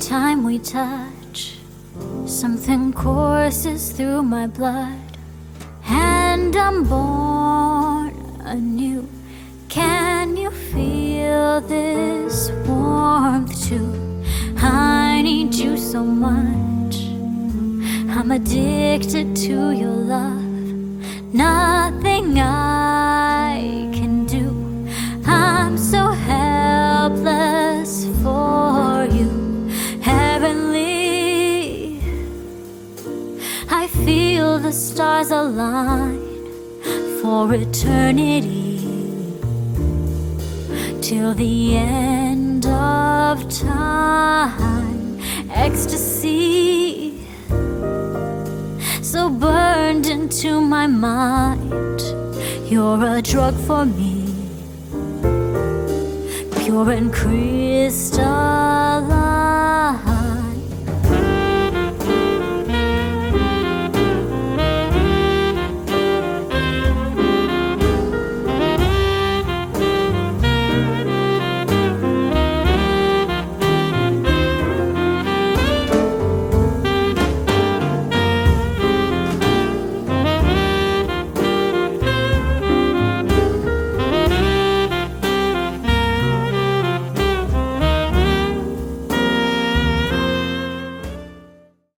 time we touch, something courses through my blood, and I'm born anew. Can you feel this warmth too? I need you so much. I'm addicted to your love. Nothing else. Feel the stars align for eternity till the end of time. Ecstasy, so burned into my mind. You're a drug for me, pure and crystalline.